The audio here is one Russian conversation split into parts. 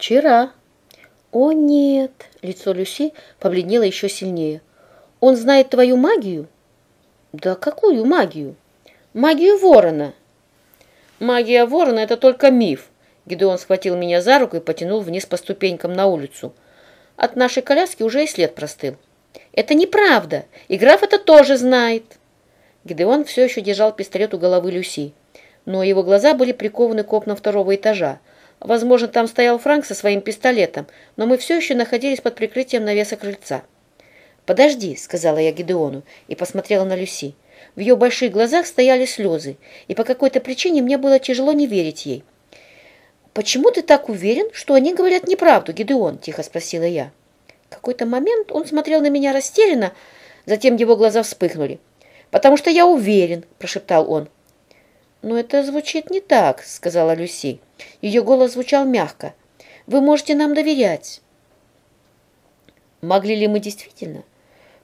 Вчера. О, нет. Лицо Люси побледнело еще сильнее. Он знает твою магию? Да какую магию? Магию ворона. Магия ворона — это только миф. Гидеон схватил меня за руку и потянул вниз по ступенькам на улицу. От нашей коляски уже и след простыл. «Это неправда, и граф это тоже знает». Гидеон все еще держал пистолет у головы Люси, но его глаза были прикованы к окнам второго этажа. Возможно, там стоял Франк со своим пистолетом, но мы все еще находились под прикрытием навеса крыльца. «Подожди», — сказала я Гидеону и посмотрела на Люси. В ее больших глазах стояли слезы, и по какой-то причине мне было тяжело не верить ей. «Почему ты так уверен, что они говорят неправду, Гидеон?» – тихо спросила я. В какой-то момент он смотрел на меня растерянно, затем его глаза вспыхнули. «Потому что я уверен», – прошептал он. «Но это звучит не так», – сказала Люси. Ее голос звучал мягко. «Вы можете нам доверять». Могли ли мы действительно?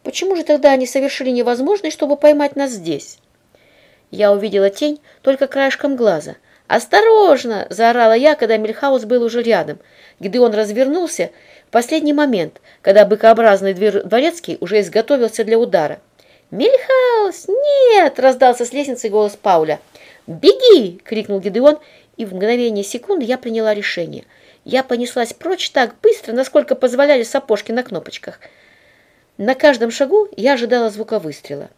Почему же тогда они совершили невозможное, чтобы поймать нас здесь? Я увидела тень только краешком глаза – «Осторожно!» – заорала я, когда Мельхаус был уже рядом. Гидеон развернулся в последний момент, когда быкообразный дворецкий уже изготовился для удара. «Мельхаус! Нет!» – раздался с лестницы голос Пауля. «Беги!» – крикнул Гидеон, и в мгновение секунды я приняла решение. Я понеслась прочь так быстро, насколько позволяли сапожки на кнопочках. На каждом шагу я ожидала звука выстрела.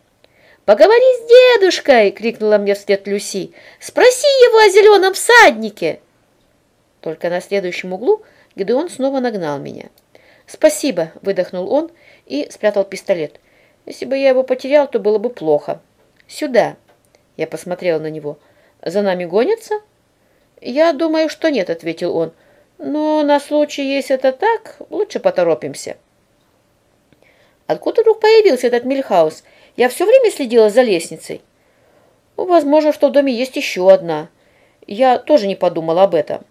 «Поговори с дедушкой!» — крикнула мне вслед Люси. «Спроси его о зеленом всаднике!» Только на следующем углу Гедеон снова нагнал меня. «Спасибо!» — выдохнул он и спрятал пистолет. «Если бы я его потерял, то было бы плохо. Сюда!» Я посмотрела на него. «За нами гонятся?» «Я думаю, что нет», — ответил он. «Но на случай, если это так, лучше поторопимся». Откуда вдруг появился этот Мильхаус? Я все время следила за лестницей. Ну, возможно, что в доме есть еще одна. Я тоже не подумала об этом.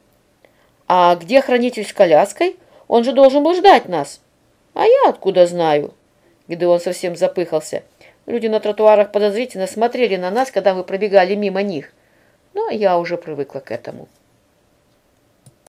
А где хранитель с коляской? Он же должен был ждать нас. А я откуда знаю? Гидеон совсем запыхался. Люди на тротуарах подозрительно смотрели на нас, когда мы пробегали мимо них. Но я уже привыкла к этому.